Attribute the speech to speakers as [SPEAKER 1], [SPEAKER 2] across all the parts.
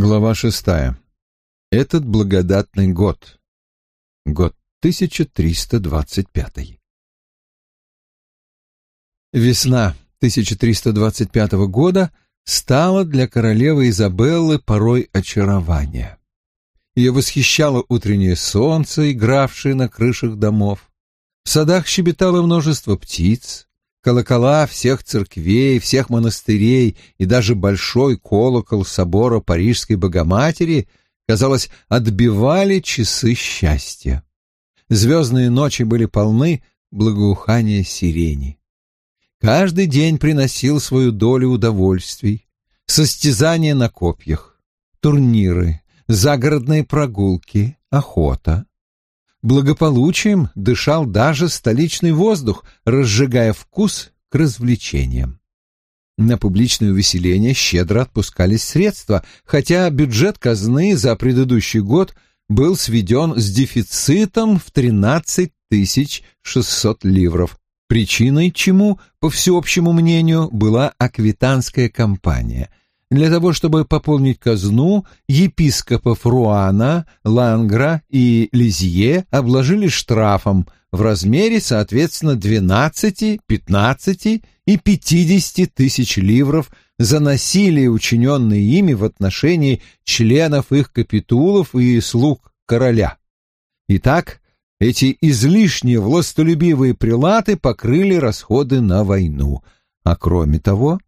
[SPEAKER 1] Глава шестая. Этот благодатный год. Год 1325. Весна 1325 года стала для королевы Изабеллы порой очарования. Ее восхищало утреннее солнце, игравшее на крышах домов. В садах щебетало множество птиц, колокола всех церквей, всех монастырей и даже большой колокол собора Парижской Богоматери, казалось, отбивали часы счастья. Звездные ночи были полны благоухания сирени. Каждый день приносил свою долю удовольствий. Состязания на копьях, турниры, загородные прогулки, охота. Благополучием дышал даже столичный воздух, разжигая вкус к развлечениям. На публичное увеселение щедро отпускались средства, хотя бюджет казны за предыдущий год был сведен с дефицитом в 13 600 ливров, причиной чему, по всеобщему мнению, была аквитанская кампания – для того, чтобы пополнить казну, епископов Руана, Лангра и Лизье обложили штрафом в размере, соответственно, 12, 15 и 50 тысяч ливров за насилие, учиненное ими в отношении членов их капитулов и слуг короля. Итак, эти излишние властолюбивые прилаты покрыли расходы на войну, а кроме того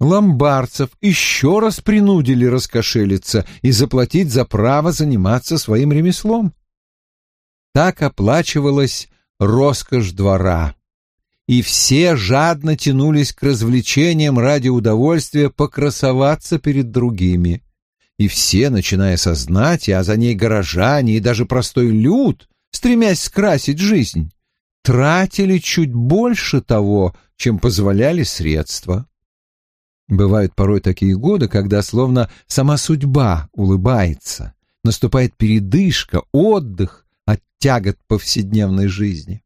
[SPEAKER 1] ломбардцев еще раз принудили раскошелиться и заплатить за право заниматься своим ремеслом. Так оплачивалась роскошь двора, и все жадно тянулись к развлечениям ради удовольствия покрасоваться перед другими. И все, начиная со знати, а за ней горожане и даже простой люд, стремясь скрасить жизнь, тратили чуть больше того, чем позволяли средства. Бывают порой такие годы, когда словно сама судьба улыбается, наступает передышка, отдых от тягот повседневной жизни.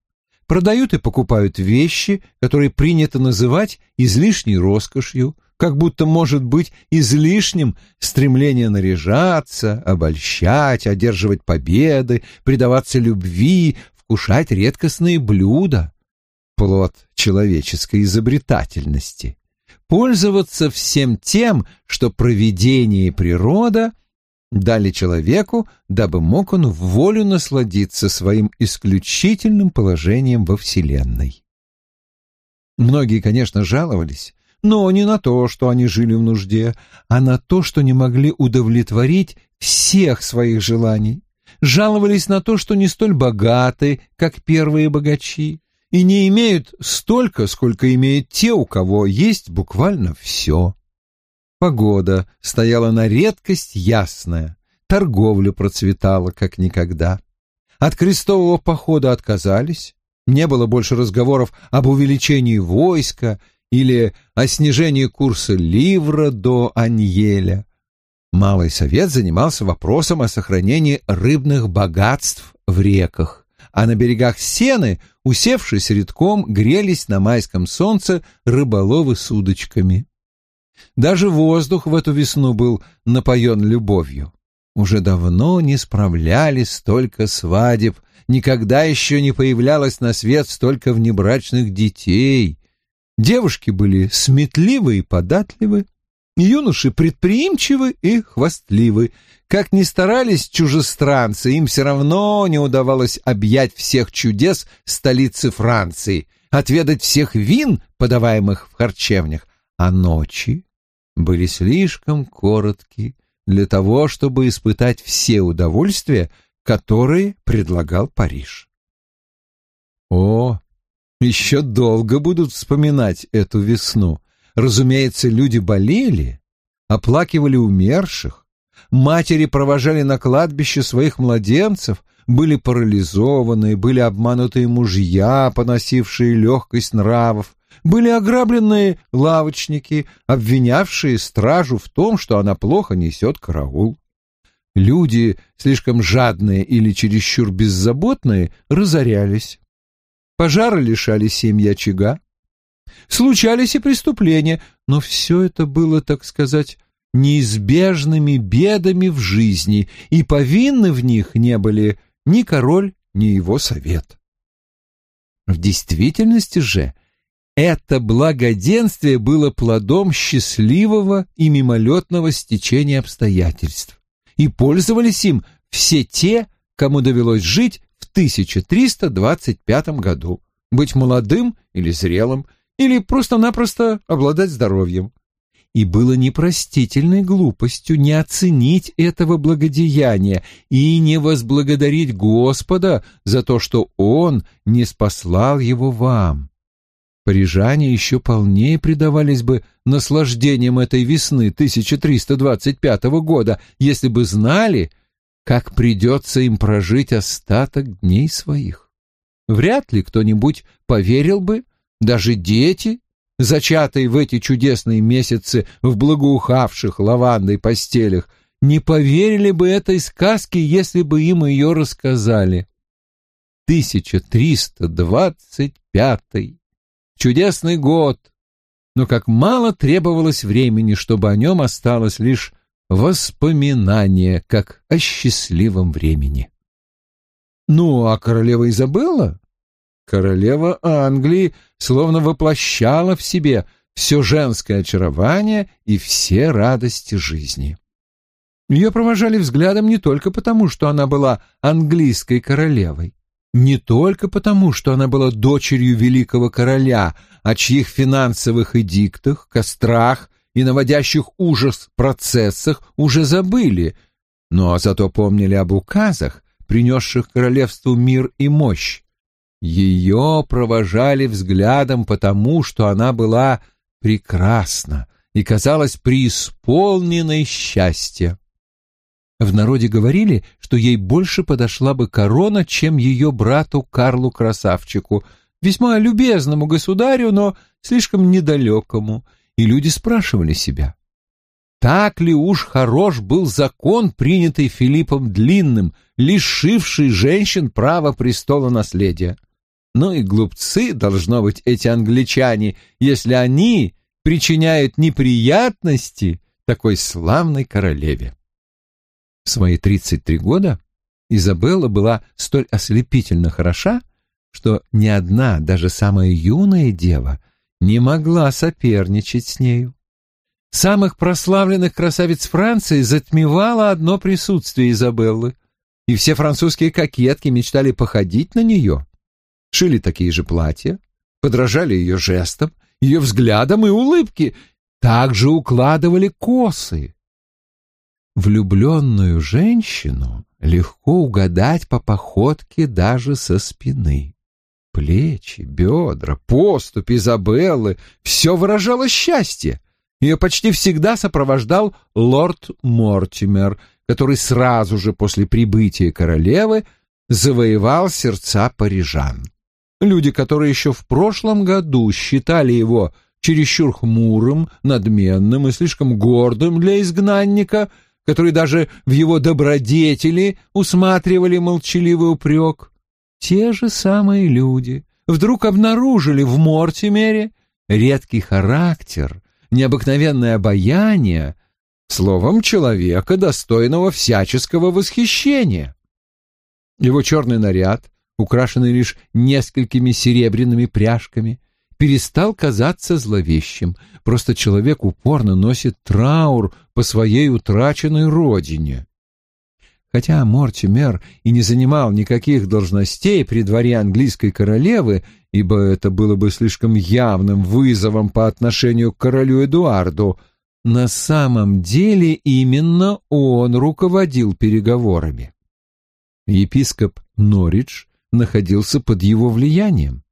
[SPEAKER 1] Продают и покупают вещи, которые принято называть излишней роскошью, как будто может быть излишним стремление наряжаться, обольщать, одерживать победы, предаваться любви, вкушать редкостные блюда. Плод человеческой изобретательности пользоваться всем тем, что провидение и природа дали человеку, дабы мог он в волю насладиться своим исключительным положением во Вселенной. Многие, конечно, жаловались, но не на то, что они жили в нужде, а на то, что не могли удовлетворить всех своих желаний. Жаловались на то, что не столь богаты, как первые богачи, и не имеют столько, сколько имеют те, у кого есть буквально все. Погода стояла на редкость ясная, торговля процветала как никогда. От крестового похода отказались, не было больше разговоров об увеличении войска или о снижении курса ливра до Аньеля. Малый совет занимался вопросом о сохранении рыбных богатств в реках а на берегах Сены, усевшись редком, грелись на майском солнце рыболовы с удочками. Даже воздух в эту весну был напоен любовью. Уже давно не справлялись столько свадеб, никогда еще не появлялось на свет столько внебрачных детей. Девушки были сметливы и податливы, юноши предприимчивы и хвастливы, как ни старались чужестранцы, им все равно не удавалось объять всех чудес столицы Франции, отведать всех вин, подаваемых в харчевнях, а ночи были слишком коротки для того, чтобы испытать все удовольствия, которые предлагал Париж. О, еще долго будут вспоминать эту весну. Разумеется, люди болели, оплакивали умерших, матери провожали на кладбище своих младенцев, были парализованы, были обманутые мужья, поносившие легкость нравов, были ограбленные лавочники, обвинявшие стражу в том, что она плохо несет караул. Люди, слишком жадные или чересчур беззаботные, разорялись. Пожары лишали семьи очага. Случались и преступления, но все это было, так сказать, неизбежными бедами в жизни, и повинны в них не были ни король, ни его совет. В действительности же это благоденствие было плодом счастливого и мимолетного стечения обстоятельств, и пользовались им все те, кому довелось жить в 1325 году, быть молодым или зрелым, или просто-напросто обладать здоровьем. И было непростительной глупостью не оценить этого благодеяния и не возблагодарить Господа за то, что Он не спаслал его вам. Парижане еще полнее предавались бы наслаждениям этой весны 1325 года, если бы знали, как придется им прожить остаток дней своих. Вряд ли кто-нибудь поверил бы, даже дети, зачатые в эти чудесные месяцы в благоухавших лавандой постелях, не поверили бы этой сказке, если бы им ее рассказали. 1325 чудесный год, но как мало требовалось времени, чтобы о нем осталось лишь воспоминание, как о счастливом времени. Ну, а королева Изабелла? Королева Англии словно воплощала в себе все женское очарование и все радости жизни. Ее провожали взглядом не только потому, что она была английской королевой, не только потому, что она была дочерью великого короля, о чьих финансовых эдиктах, кострах и наводящих ужас процессах уже забыли, но зато помнили об указах, принесших королевству мир и мощь, ее провожали взглядом потому, что она была прекрасна и казалась преисполненной счастья. В народе говорили, что ей больше подошла бы корона, чем ее брату Карлу Красавчику, весьма любезному государю, но слишком недалекому, и люди спрашивали себя, так ли уж хорош был закон, принятый Филиппом Длинным, лишивший женщин права престола наследия. Ну и глупцы, должно быть, эти англичане, если они причиняют неприятности такой славной королеве. В свои 33 года Изабелла была столь ослепительно хороша, что ни одна, даже самая юная дева, не могла соперничать с нею. Самых прославленных красавиц Франции затмевало одно присутствие Изабеллы, и все французские кокетки мечтали походить на нее шили такие же платья, подражали ее жестам, ее взглядам и улыбке, также укладывали косы. Влюбленную женщину легко угадать по походке даже со спины. Плечи, бедра, поступь Изабеллы — все выражало счастье. Ее почти всегда сопровождал лорд Мортимер, который сразу же после прибытия королевы завоевал сердца парижан. Люди, которые еще в прошлом году считали его чересчур хмурым, надменным и слишком гордым для изгнанника, который даже в его добродетели усматривали молчаливый упрек, те же самые люди вдруг обнаружили в Мортимере редкий характер, необыкновенное обаяние, словом, человека, достойного всяческого восхищения. Его черный наряд, украшенный лишь несколькими серебряными пряжками, перестал казаться зловещим. Просто человек упорно носит траур по своей утраченной родине. Хотя Мортимер и не занимал никаких должностей при дворе английской королевы, ибо это было бы слишком явным вызовом по отношению к королю Эдуарду, на самом деле именно он руководил переговорами. Епископ Норридж находился под его влиянием.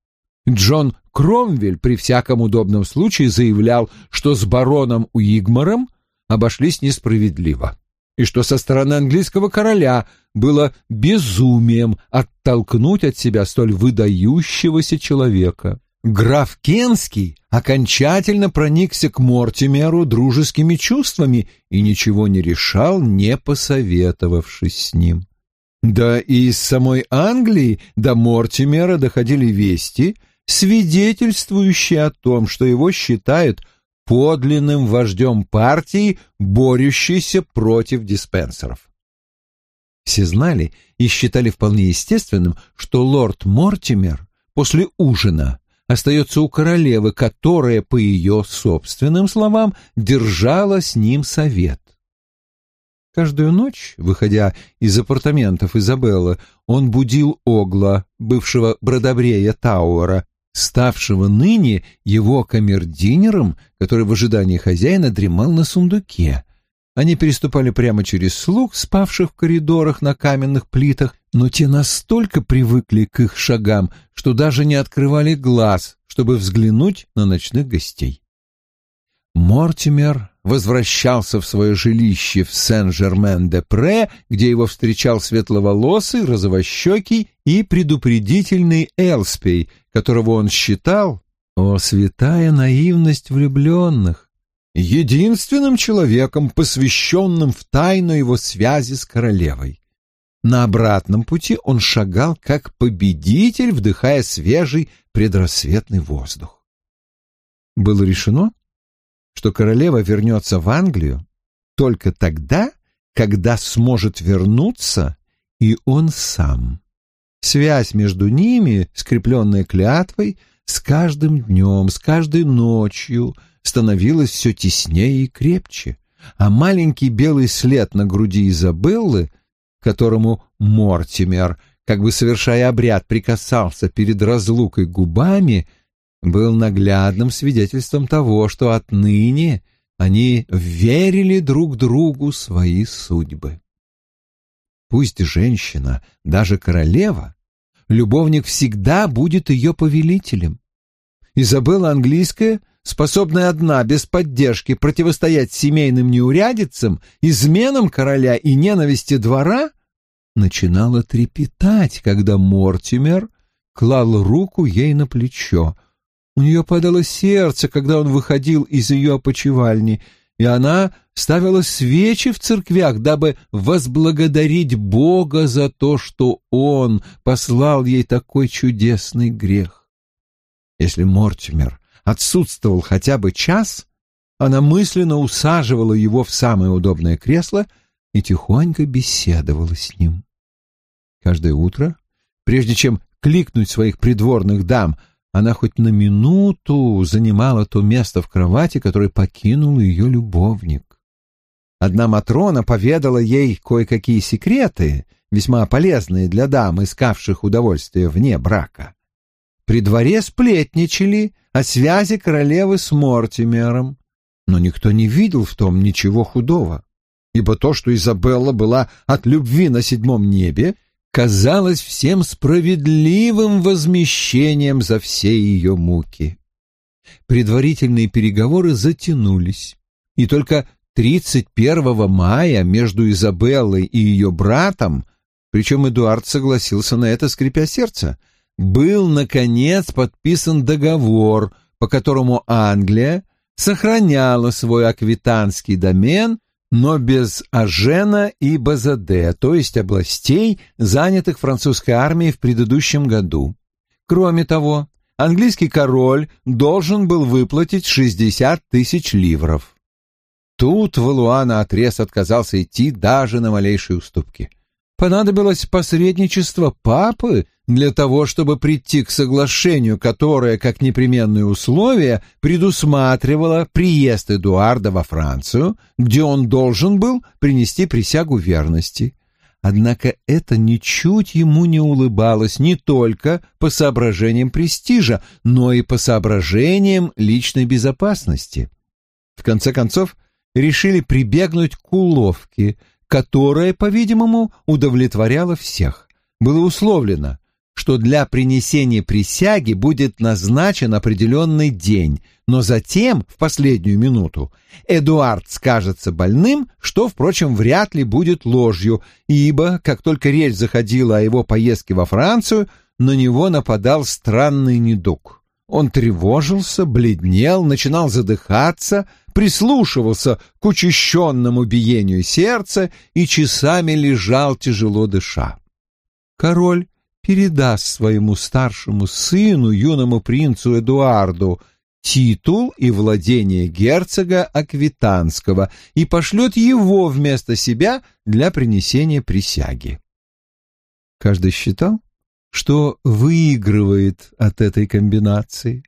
[SPEAKER 1] Джон Кромвель при всяком удобном случае заявлял, что с бароном Уигмаром обошлись несправедливо, и что со стороны английского короля было безумием оттолкнуть от себя столь выдающегося человека. Граф Кенский окончательно проникся к Мортимеру дружескими чувствами и ничего не решал, не посоветовавшись с ним. Да и из самой Англии до Мортимера доходили вести, свидетельствующие о том, что его считают подлинным вождем партии, борющейся против диспенсеров. Все знали и считали вполне естественным, что лорд Мортимер после ужина остается у королевы, которая, по ее собственным словам, держала с ним совет. Каждую ночь, выходя из апартаментов Изабеллы, он будил Огла, бывшего бродобрея Тауэра, ставшего ныне его камердинером, который в ожидании хозяина дремал на сундуке. Они переступали прямо через слуг, спавших в коридорах на каменных плитах, но те настолько привыкли к их шагам, что даже не открывали глаз, чтобы взглянуть на ночных гостей. Мортимер возвращался в свое жилище в Сен-Жермен-де-Пре, где его встречал светловолосый, розовощекий и предупредительный Элспей, которого он считал, о, святая наивность влюбленных, единственным человеком, посвященным в тайну его связи с королевой. На обратном пути он шагал как победитель, вдыхая свежий предрассветный воздух. Было решено, что королева вернется в Англию только тогда, когда сможет вернуться и он сам. Связь между ними, скрепленная клятвой, с каждым днем, с каждой ночью становилась все теснее и крепче, а маленький белый след на груди Изабеллы, которому Мортимер, как бы совершая обряд, прикасался перед разлукой губами — был наглядным свидетельством того, что отныне они верили друг другу свои судьбы. Пусть женщина, даже королева, любовник всегда будет ее повелителем. Изабелла английская, способная одна, без поддержки, противостоять семейным неурядицам, изменам короля и ненависти двора, начинала трепетать, когда Мортимер клал руку ей на плечо — у нее падало сердце, когда он выходил из ее опочивальни, и она ставила свечи в церквях, дабы возблагодарить Бога за то, что Он послал ей такой чудесный грех. Если Мортимер отсутствовал хотя бы час, она мысленно усаживала его в самое удобное кресло и тихонько беседовала с ним. Каждое утро, прежде чем кликнуть своих придворных дам — она хоть на минуту занимала то место в кровати, которое покинул ее любовник. Одна Матрона поведала ей кое-какие секреты, весьма полезные для дам, искавших удовольствия вне брака. При дворе сплетничали о связи королевы с Мортимером, но никто не видел в том ничего худого, ибо то, что Изабелла была от любви на седьмом небе, казалось всем справедливым возмещением за все ее муки. Предварительные переговоры затянулись, и только 31 мая между Изабеллой и ее братом, причем Эдуард согласился на это, скрипя сердце, был, наконец, подписан договор, по которому Англия сохраняла свой аквитанский домен но без Ажена и Базаде, то есть областей, занятых французской армией в предыдущем году. Кроме того, английский король должен был выплатить 60 тысяч ливров. Тут Валуа наотрез отказался идти даже на малейшие уступки. Понадобилось посредничество папы для того, чтобы прийти к соглашению, которое, как непременное условие, предусматривало приезд Эдуарда во Францию, где он должен был принести присягу верности. Однако это ничуть ему не улыбалось не только по соображениям престижа, но и по соображениям личной безопасности. В конце концов, решили прибегнуть к уловке, которая, по-видимому, удовлетворяла всех. Было условлено, что для принесения присяги будет назначен определенный день, но затем, в последнюю минуту, Эдуард скажется больным, что, впрочем, вряд ли будет ложью, ибо, как только речь заходила о его поездке во Францию, на него нападал странный недуг. Он тревожился, бледнел, начинал задыхаться, прислушивался к учащенному биению сердца и часами лежал, тяжело дыша. Король передаст своему старшему сыну, юному принцу Эдуарду, титул и владение герцога Аквитанского и пошлет его вместо себя для принесения присяги. Каждый считал, что выигрывает от этой комбинации.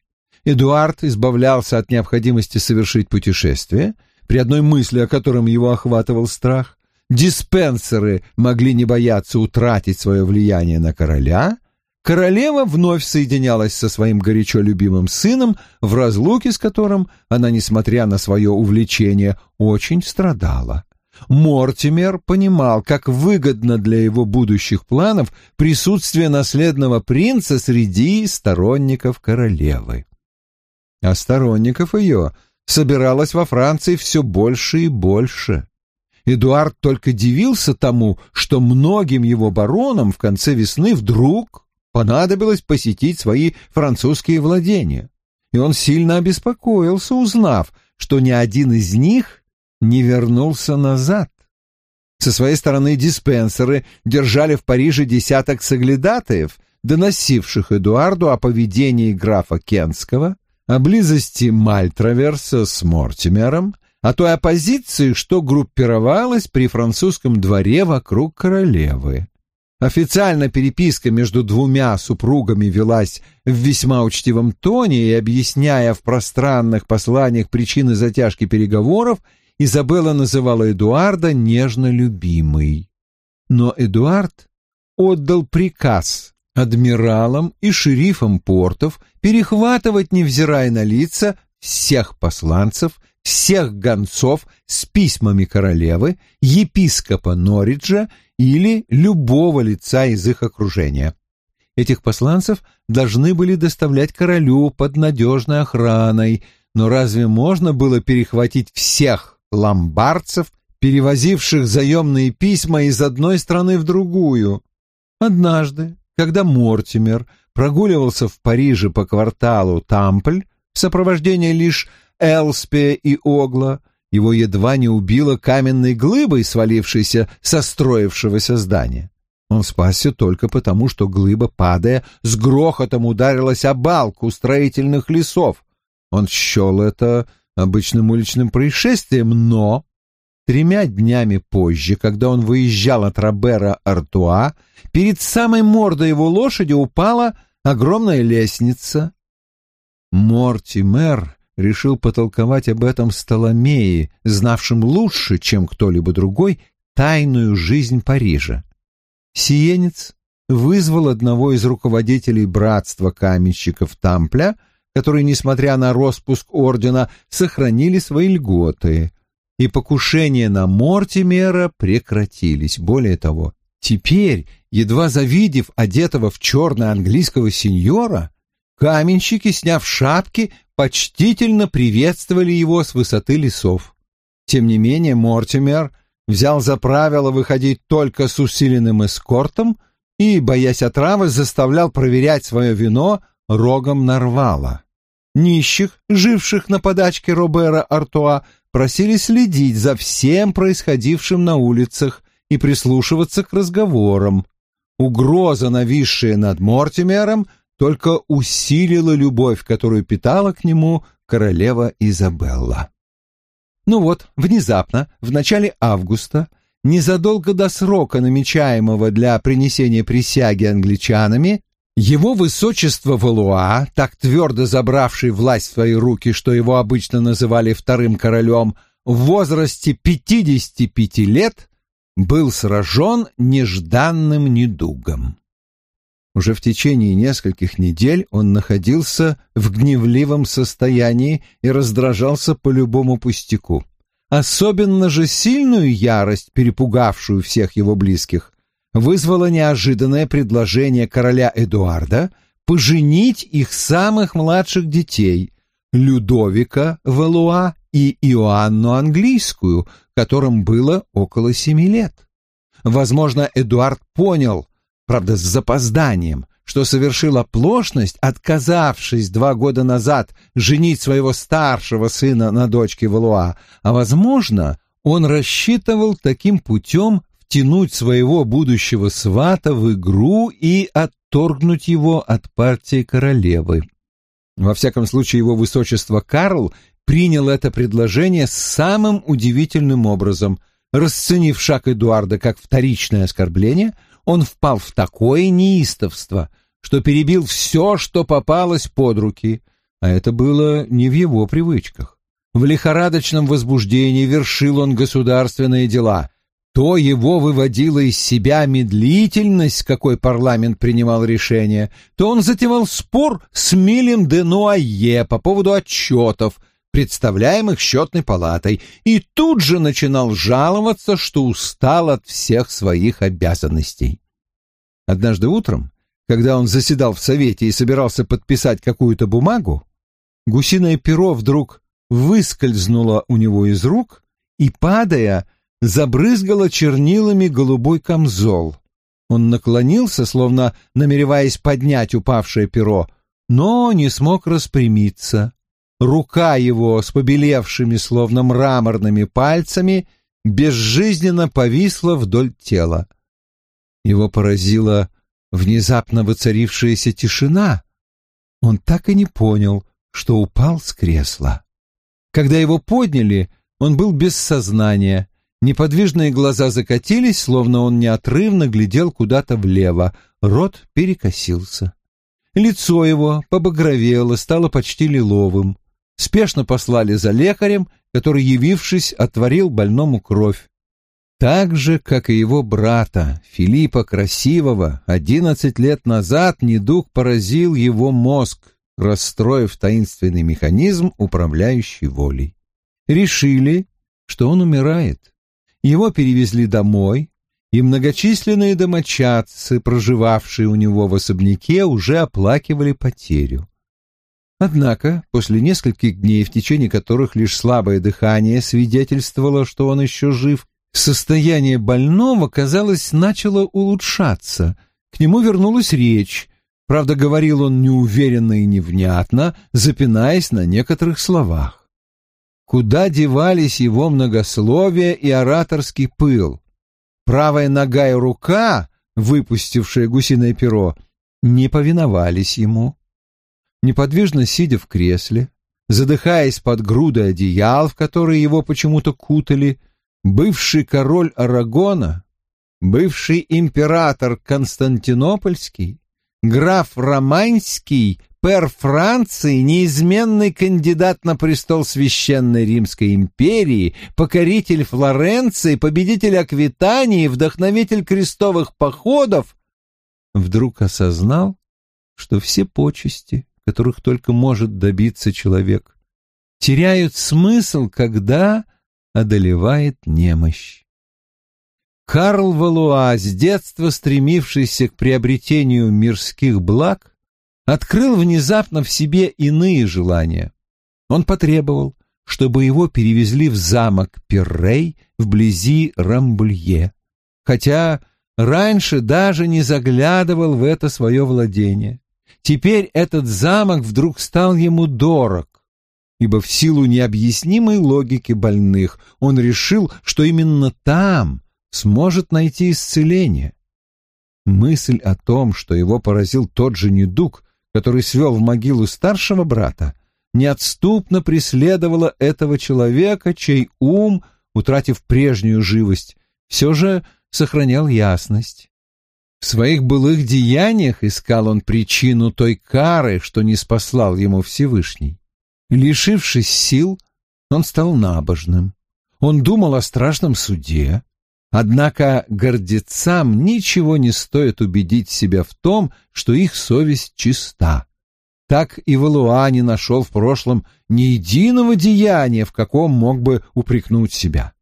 [SPEAKER 1] Эдуард избавлялся от необходимости совершить путешествие, при одной мысли о котором его охватывал страх. Диспенсеры могли не бояться утратить свое влияние на короля, королева вновь соединялась со своим горячо любимым сыном, в разлуке с которым она, несмотря на свое увлечение, очень страдала. Мортимер понимал, как выгодно для его будущих планов присутствие наследного принца среди сторонников королевы. А сторонников ее собиралось во Франции все больше и больше. Эдуард только дивился тому, что многим его баронам в конце весны вдруг понадобилось посетить свои французские владения, и он сильно обеспокоился, узнав, что ни один из них не вернулся назад. Со своей стороны диспенсеры держали в Париже десяток соглядатаев, доносивших Эдуарду о поведении графа Кенского, о близости Мальтраверса с Мортимером, о той оппозиции, что группировалась при французском дворе вокруг королевы. Официально переписка между двумя супругами велась в весьма учтивом тоне и, объясняя в пространных посланиях причины затяжки переговоров, Изабелла называла Эдуарда нежно любимый. Но Эдуард отдал приказ адмиралам и шерифам портов перехватывать, невзирая на лица, всех посланцев, всех гонцов с письмами королевы, епископа Норриджа или любого лица из их окружения. Этих посланцев должны были доставлять королю под надежной охраной, но разве можно было перехватить всех ломбардцев, перевозивших заемные письма из одной страны в другую? Однажды, когда Мортимер прогуливался в Париже по кварталу Тампль в сопровождении лишь Элспе и Огла, его едва не убило каменной глыбой, свалившейся со строившегося здания. Он спасся только потому, что глыба, падая, с грохотом ударилась о балку строительных лесов. Он счел это обычным уличным происшествием, но тремя днями позже, когда он выезжал от Робера Артуа, перед самой мордой его лошади упала огромная лестница. Мортимер решил потолковать об этом с Толомеей, знавшим лучше, чем кто-либо другой, тайную жизнь Парижа. Сиенец вызвал одного из руководителей братства каменщиков Тампля, которые, несмотря на распуск ордена, сохранили свои льготы, и покушения на Мортимера прекратились. Более того, теперь, едва завидев одетого в черное английского сеньора, каменщики, сняв шапки, почтительно приветствовали его с высоты лесов. Тем не менее Мортимер взял за правило выходить только с усиленным эскортом и, боясь отравы, заставлял проверять свое вино рогом нарвала. Нищих, живших на подачке Робера Артуа, просили следить за всем происходившим на улицах и прислушиваться к разговорам. Угроза, нависшая над Мортимером, только усилила любовь, которую питала к нему королева Изабелла. Ну вот, внезапно, в начале августа, незадолго до срока, намечаемого для принесения присяги англичанами, его высочество Валуа, так твердо забравший власть в свои руки, что его обычно называли вторым королем, в возрасте 55 лет, был сражен нежданным недугом. Уже в течение нескольких недель он находился в гневливом состоянии и раздражался по любому пустяку. Особенно же сильную ярость, перепугавшую всех его близких, вызвало неожиданное предложение короля Эдуарда поженить их самых младших детей, Людовика Валуа и Иоанну Английскую, которым было около семи лет. Возможно, Эдуард понял, правда, с запозданием, что совершил оплошность, отказавшись два года назад женить своего старшего сына на дочке Валуа, а, возможно, он рассчитывал таким путем втянуть своего будущего свата в игру и отторгнуть его от партии королевы. Во всяком случае, его высочество Карл принял это предложение самым удивительным образом. Расценив шаг Эдуарда как вторичное оскорбление, он впал в такое неистовство, что перебил все, что попалось под руки, а это было не в его привычках. В лихорадочном возбуждении вершил он государственные дела. То его выводило из себя медлительность, какой парламент принимал решения, то он затевал спор с Милем де Нуае по поводу отчетов, представляемых счетной палатой, и тут же начинал жаловаться, что устал от всех своих обязанностей. Однажды утром, когда он заседал в совете и собирался подписать какую-то бумагу, гусиное перо вдруг выскользнуло у него из рук и, падая, забрызгало чернилами голубой камзол. Он наклонился, словно намереваясь поднять упавшее перо, но не смог распрямиться. Рука его с побелевшими, словно мраморными пальцами, безжизненно повисла вдоль тела. Его поразила внезапно воцарившаяся тишина. Он так и не понял, что упал с кресла. Когда его подняли, он был без сознания. Неподвижные глаза закатились, словно он неотрывно глядел куда-то влево, рот перекосился. Лицо его побагровело, стало почти лиловым. Спешно послали за лекарем, который, явившись, отворил больному кровь. Так же, как и его брата, Филиппа Красивого, одиннадцать лет назад недуг поразил его мозг, расстроив таинственный механизм, управляющий волей. Решили, что он умирает. Его перевезли домой, и многочисленные домочадцы, проживавшие у него в особняке, уже оплакивали потерю. Однако, после нескольких дней, в течение которых лишь слабое дыхание свидетельствовало, что он еще жив, состояние больного, казалось, начало улучшаться. К нему вернулась речь, Правда, говорил он неуверенно и невнятно, запинаясь на некоторых словах. Куда девались его многословие и ораторский пыл? Правая нога и рука, выпустившие гусиное перо, не повиновались ему. Неподвижно сидя в кресле, задыхаясь под грудой одеял, в которые его почему-то кутали, бывший король Арагона, бывший император Константинопольский, граф Романский, пэр Франции, неизменный кандидат на престол Священной Римской империи, покоритель Флоренции, победитель Аквитании, вдохновитель крестовых походов, вдруг осознал, что все почести, которых только может добиться человек, теряют смысл, когда одолевает немощь. Карл Валуа, с детства стремившийся к приобретению мирских благ, открыл внезапно в себе иные желания. Он потребовал, чтобы его перевезли в замок Перрей вблизи Рамбулье, хотя раньше даже не заглядывал в это свое владение. Теперь этот замок вдруг стал ему дорог, ибо в силу необъяснимой логики больных он решил, что именно там сможет найти исцеление. Мысль о том, что его поразил тот же недуг, который свел в могилу старшего брата, неотступно преследовала этого человека, чей ум, утратив прежнюю живость, все же сохранял ясность. В своих былых деяниях искал он причину той кары, что не спаслал ему Всевышний. Лишившись сил, он стал набожным. Он думал о страшном суде, Однако гордецам ничего не стоит убедить себя в том, что их совесть чиста. Так и Валуа не нашел в прошлом ни единого деяния, в каком мог бы упрекнуть себя.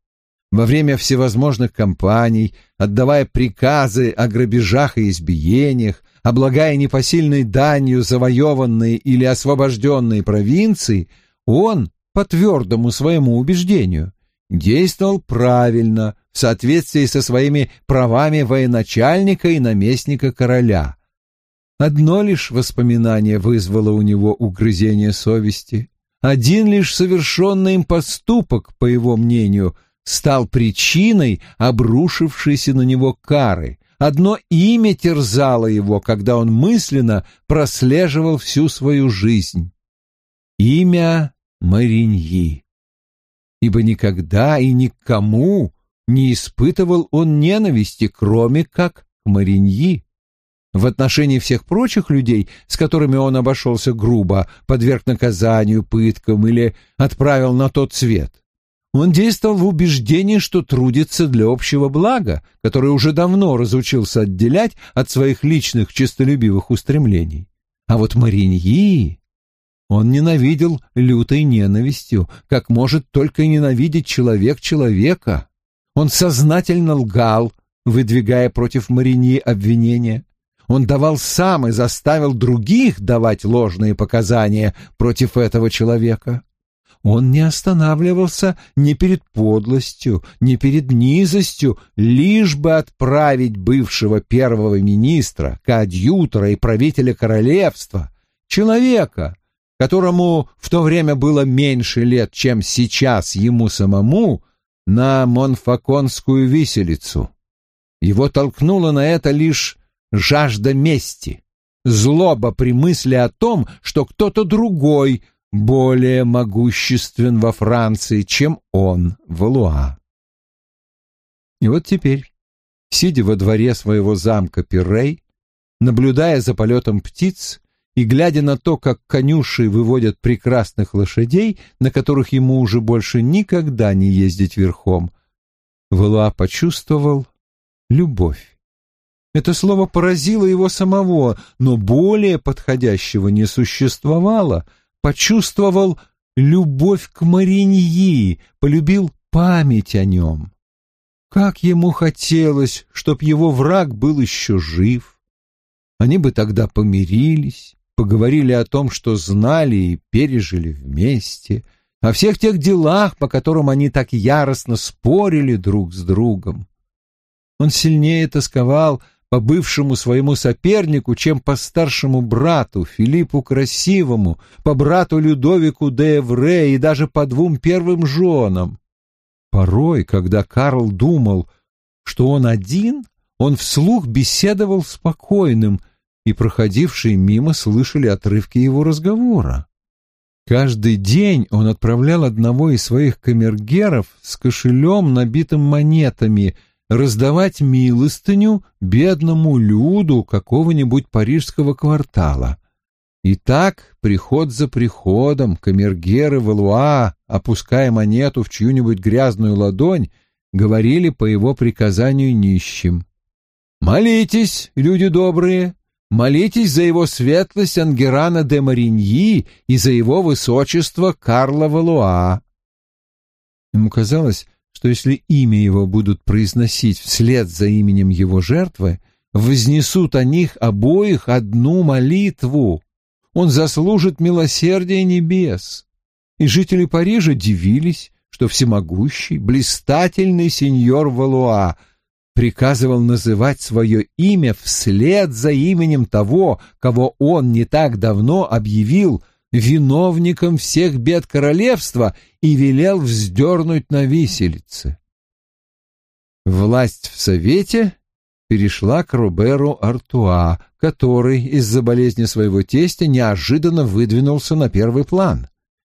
[SPEAKER 1] Во время всевозможных кампаний, отдавая приказы о грабежах и избиениях, облагая непосильной данью завоеванные или освобожденные провинции, он, по твердому своему убеждению, действовал правильно, в соответствии со своими правами военачальника и наместника короля. Одно лишь воспоминание вызвало у него угрызение совести. Один лишь совершенный им поступок, по его мнению, стал причиной обрушившейся на него кары. Одно имя терзало его, когда он мысленно прослеживал всю свою жизнь. имя Мариньи. Ибо никогда и никому не испытывал он ненависти, кроме как к Мариньи. В отношении всех прочих людей, с которыми он обошелся грубо, подверг наказанию, пыткам или отправил на тот свет, он действовал в убеждении, что трудится для общего блага, которое уже давно разучился отделять от своих личных честолюбивых устремлений. А вот Мариньи он ненавидел лютой ненавистью, как может только ненавидеть человек человека. Он сознательно лгал, выдвигая против Мариньи обвинения. Он давал сам и заставил других давать ложные показания против этого человека. Он не останавливался ни перед подлостью, ни перед низостью, лишь бы отправить бывшего первого министра, коадьютора и правителя королевства, человека, которому в то время было меньше лет, чем сейчас ему самому, на Монфаконскую виселицу. Его толкнуло на это лишь жажда мести, злоба при мысли о том, что кто-то другой более могуществен во Франции, чем он в Луа. И вот теперь, сидя во дворе своего замка Пиррей, наблюдая за полетом птиц и глядя на то, как конюши выводят прекрасных лошадей, на которых ему уже больше никогда не ездить верхом, Валуа почувствовал любовь. Это слово поразило его самого, но более подходящего не существовало — почувствовал любовь к Мариньи, полюбил память о нем. Как ему хотелось, чтоб его враг был еще жив. Они бы тогда помирились, поговорили о том, что знали и пережили вместе, о всех тех делах, по которым они так яростно спорили друг с другом. Он сильнее тосковал по бывшему своему сопернику, чем по старшему брату Филиппу Красивому, по брату Людовику де Эвре и даже по двум первым женам. Порой, когда Карл думал, что он один, он вслух беседовал спокойным, и проходившие мимо слышали отрывки его разговора. Каждый день он отправлял одного из своих камергеров с кошелем, набитым монетами — раздавать милостыню бедному люду какого-нибудь парижского квартала. И так, приход за приходом, камергеры Валуа, опуская монету в чью-нибудь грязную ладонь, говорили по его приказанию нищим. «Молитесь, люди добрые, молитесь за его светлость Ангерана де Мариньи и за его высочество Карла Валуа». Ему казалось, что если имя его будут произносить вслед за именем его жертвы, вознесут о них обоих одну молитву. Он заслужит милосердия небес. И жители Парижа дивились, что всемогущий, блистательный сеньор Валуа приказывал называть свое имя вслед за именем того, кого он не так давно объявил виновником всех бед королевства и велел вздернуть на виселице. Власть в Совете перешла к Роберу Артуа, который из-за болезни своего тестя неожиданно выдвинулся на первый план.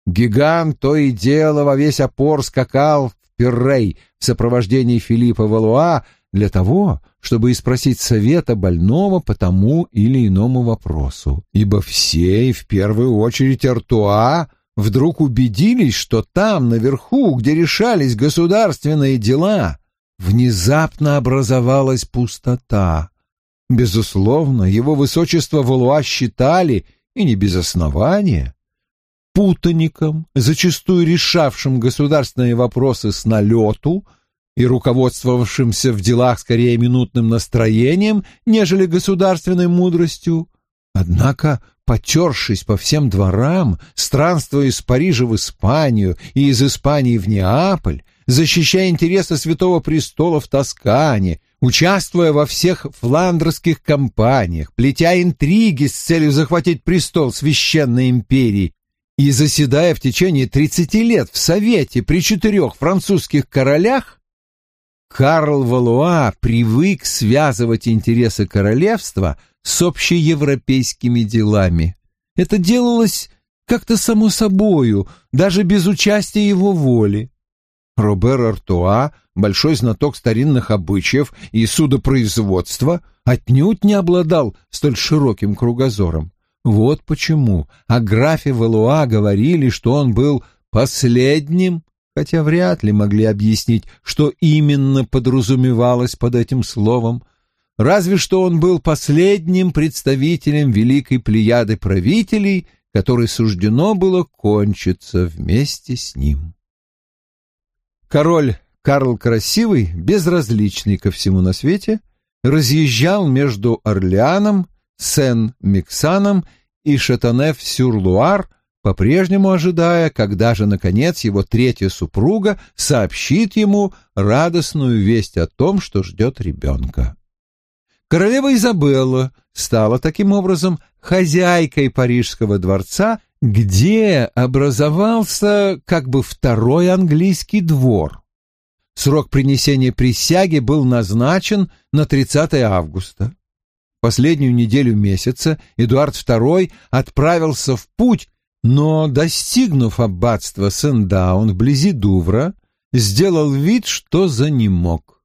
[SPEAKER 1] Гигант то и дело во весь опор скакал в Пиррей в сопровождении Филиппа Валуа для того, чтобы испросить совета больного по тому или иному вопросу, ибо все, и в первую очередь Артуа, вдруг убедились, что там, наверху, где решались государственные дела, внезапно образовалась пустота. Безусловно, его высочество Валуа считали, и не без основания, путаником, зачастую решавшим государственные вопросы с налету, и руководствовавшимся в делах скорее минутным настроением, нежели государственной мудростью. Однако, потершись по всем дворам, странствуя из Парижа в Испанию и из Испании в Неаполь, защищая интересы Святого Престола в Тоскане, участвуя во всех фландерских кампаниях, плетя интриги с целью захватить престол Священной империи и заседая в течение тридцати лет в Совете при четырех французских королях, Карл Валуа привык связывать интересы королевства с общеевропейскими делами. Это делалось как-то само собою, даже без участия его воли. Робер Артуа, большой знаток старинных обычаев и судопроизводства, отнюдь не обладал столь широким кругозором. Вот почему о графе Валуа говорили, что он был последним, хотя вряд ли могли объяснить, что именно подразумевалось под этим словом. Разве что он был последним представителем великой плеяды правителей, которой суждено было кончиться вместе с ним. Король Карл Красивый, безразличный ко всему на свете, разъезжал между Орлеаном, Сен-Миксаном и Шатанеф-Сюр-Луар, по-прежнему ожидая, когда же, наконец, его третья супруга сообщит ему радостную весть о том, что ждет ребенка. Королева Изабелла стала таким образом хозяйкой Парижского дворца, где образовался как бы второй английский двор. Срок принесения присяги был назначен на 30 августа. Последнюю неделю месяца Эдуард II отправился в путь, но, достигнув аббатства Сендаун вблизи Дувра, сделал вид, что занемог.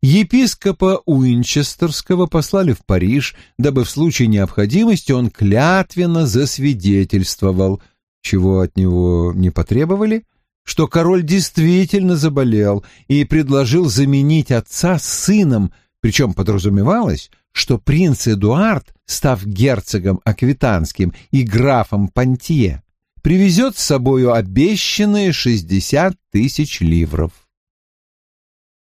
[SPEAKER 1] Епископа Уинчестерского послали в Париж, дабы в случае необходимости он клятвенно засвидетельствовал, чего от него не потребовали, что король действительно заболел и предложил заменить отца сыном, причем подразумевалось, что принц Эдуард, став герцогом Аквитанским и графом Пантье, привезет с собою обещанные шестьдесят тысяч ливров.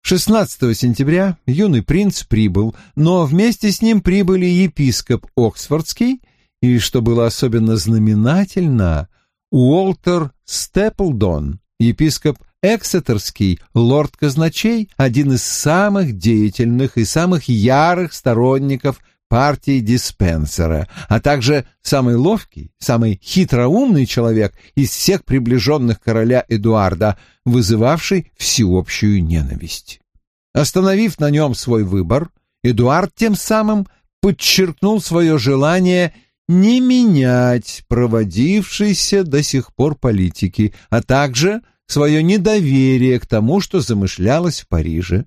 [SPEAKER 1] 16 сентября юный принц прибыл, но вместе с ним прибыли епископ Оксфордский и, что было особенно знаменательно, Уолтер Степлдон, епископ Эксетерский, лорд казначей, один из самых деятельных и самых ярых сторонников партии Диспенсера, а также самый ловкий, самый хитроумный человек из всех приближенных короля Эдуарда, вызывавший всеобщую ненависть. Остановив на нем свой выбор, Эдуард тем самым подчеркнул свое желание не менять проводившейся до сих пор политики, а также свое недоверие к тому, что замышлялось в Париже.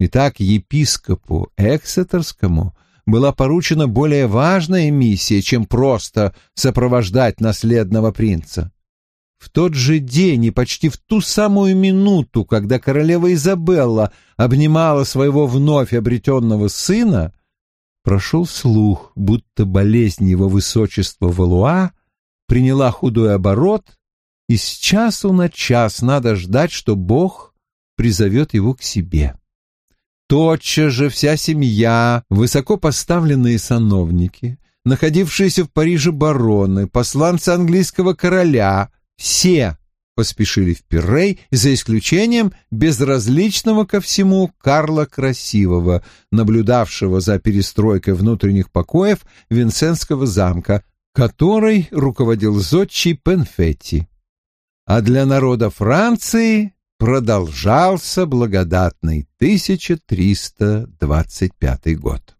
[SPEAKER 1] Итак, епископу Эксетерскому была поручена более важная миссия, чем просто сопровождать наследного принца. В тот же день и почти в ту самую минуту, когда королева Изабелла обнимала своего вновь обретенного сына, прошел слух, будто болезнь его высочества Валуа приняла худой оборот, и с часу на час надо ждать, что Бог призовет его к себе. Тотчас же вся семья, высоко поставленные сановники, находившиеся в Париже бароны, посланцы английского короля, все поспешили в Пиррей, за исключением безразличного ко всему Карла Красивого, наблюдавшего за перестройкой внутренних покоев Винсентского замка, который руководил зодчий Пенфетти. А для народа Франции продолжался благодатный 1325 год.